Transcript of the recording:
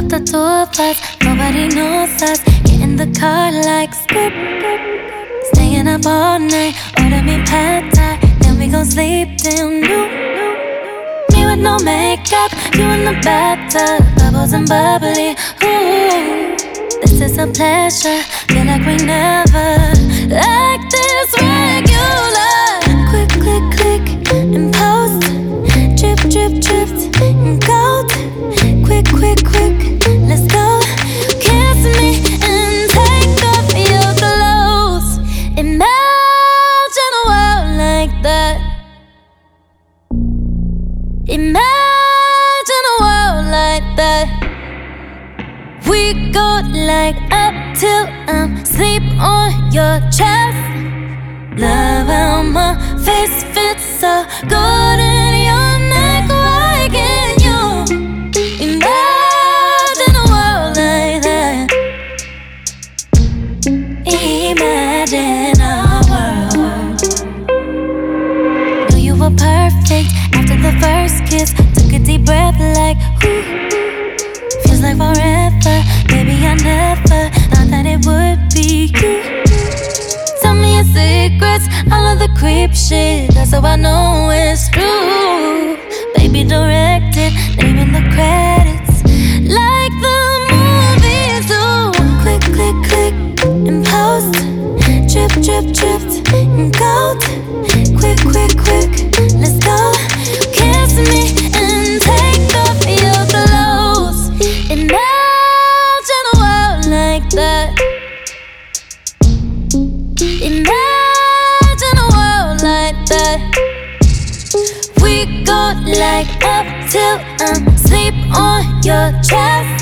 up the two of us, nobody knows us. Get in the car like skip. Staying up all night, order me pad thai, then we gon' sleep till noon. Me with no makeup, you in the bathtub, bubbles and bubbly. Ooh, this is a pleasure, feel like we never go up till I'm sleep on your chest. Love how my face fits so good in your neck. Why can't you imagine a world like that? Imagine a world. Knew you were perfect after the first shit. That's how I know it's true. Baby, directed, like up till I'm sleep on your chest.